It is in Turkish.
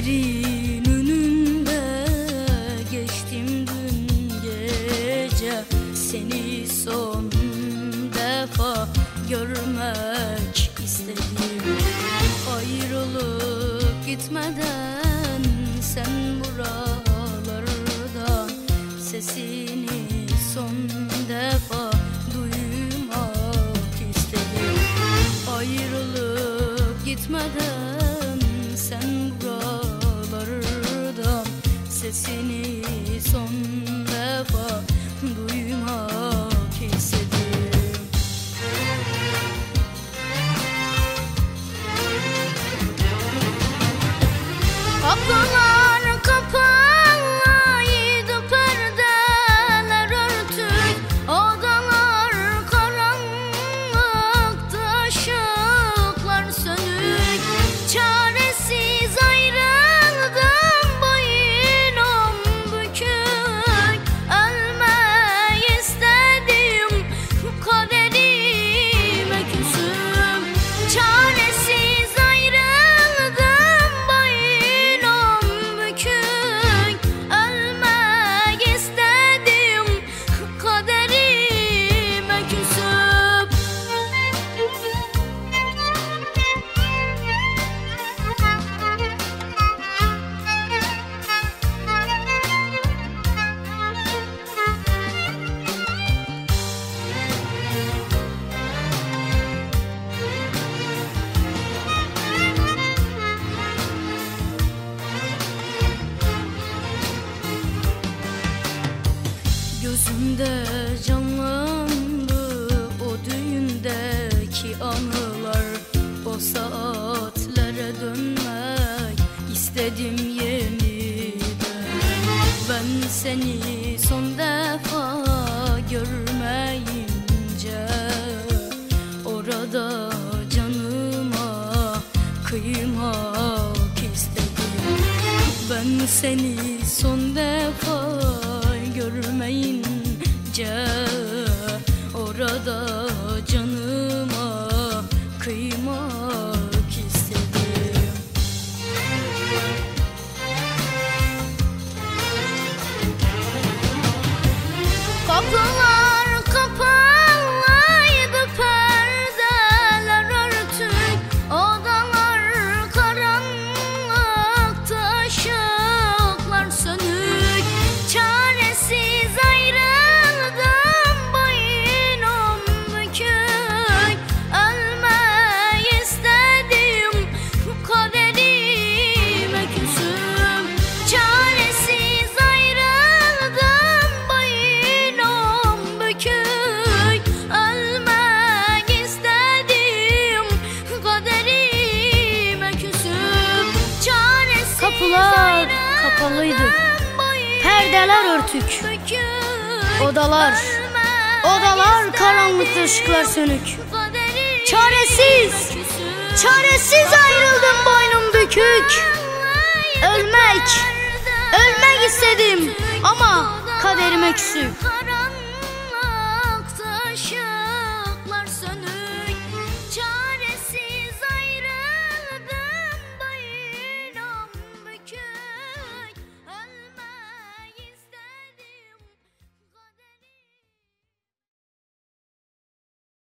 Gözlerimin önünde geçtim dün gece. Seni son defa görmek istedim. Ayrılıp gitmeden sen buralardan Sesini Sesini son Gözümde canlandı o düğündeki anılar. O saatlere dönmek istedim yeniden Ben seni son defa görmeyince Orada canıma kıymak istedim. Ben seni son defa görmeyince Orada canıma kıymak kapalıydı. Perdeler örtük. Odalar, odalar karanlıkta ışıklar sönük. Çaresiz, çaresiz ayrıldım boynum bükük. Ölmek, ölmek istedim ama kaderime küsüp.